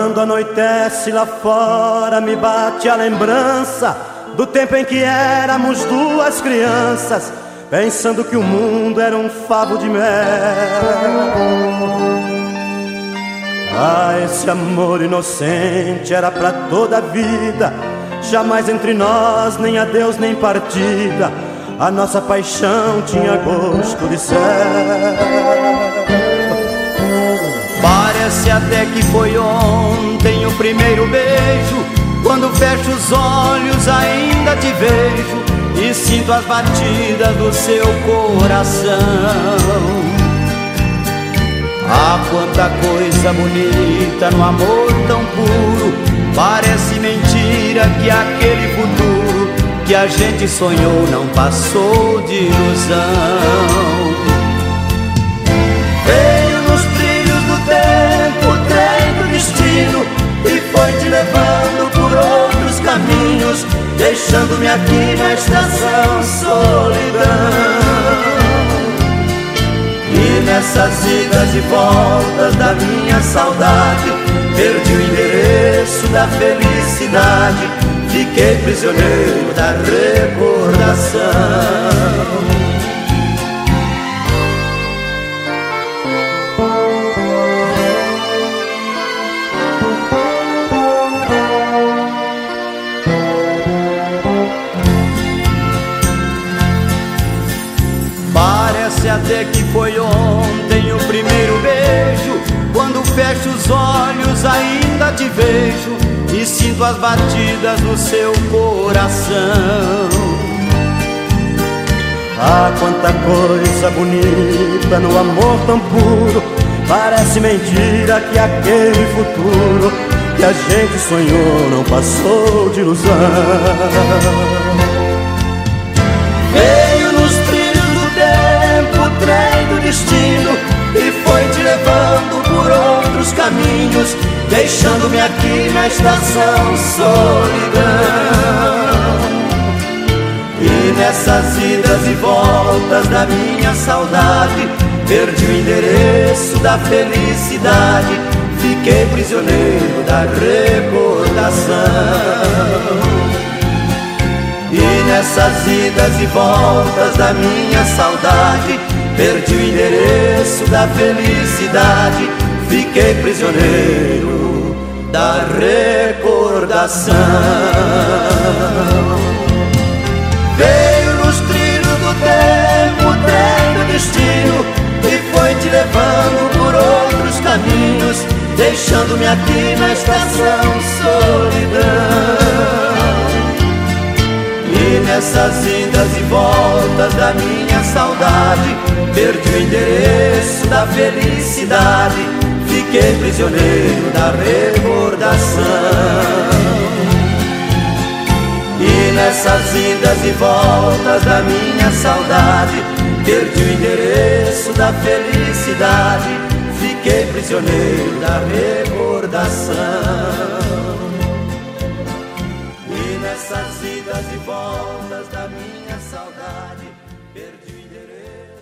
anoitece lá fora, me bate a lembrança do tempo em que éramos duas crianças, pensando que o mundo era um favo de mel. Ah, esse amor inocente era para toda a vida, jamais entre nós nem adeus nem partida. A nossa paixão tinha gosto de céu. Parece até que foi ontem o primeiro beijo. Quando fecho os olhos, ainda te vejo e sinto as batidas do seu coração. Ah, quanta coisa bonita no amor tão puro. Parece mentira que aquele futuro que a gente sonhou não passou de ilusão. Aqui na estação solidão. E nessas idas e voltas da minha saudade, perdi o endereço da felicidade, fiquei prisioneiro da recordação. Até que foi ontem o primeiro beijo. Quando fecho os olhos, ainda te vejo e sinto as batidas do seu coração. Ah, quanta coisa bonita no amor tão puro. Parece mentira que aquele futuro que a gente sonhou não passou de ilusão. Caminhos, deixando-me aqui na estação solidão. E nessas idas e voltas da minha saudade, perdi o endereço da felicidade, fiquei prisioneiro da recordação. E nessas idas e voltas da minha saudade, perdi o endereço da felicidade fiquei prisioneiro da recordação. Veio nos trilhos do tempo, o trem do destino, e foi te levando por outros caminhos, deixando-me aqui na estação solidão. E nessas idas e voltas da minha saudade, perdi o endereço da felicidade fiquei prisioneiro da recordação. E nessas idas e voltas da minha saudade, perdi o endereço da felicidade, fiquei prisioneiro da recordação.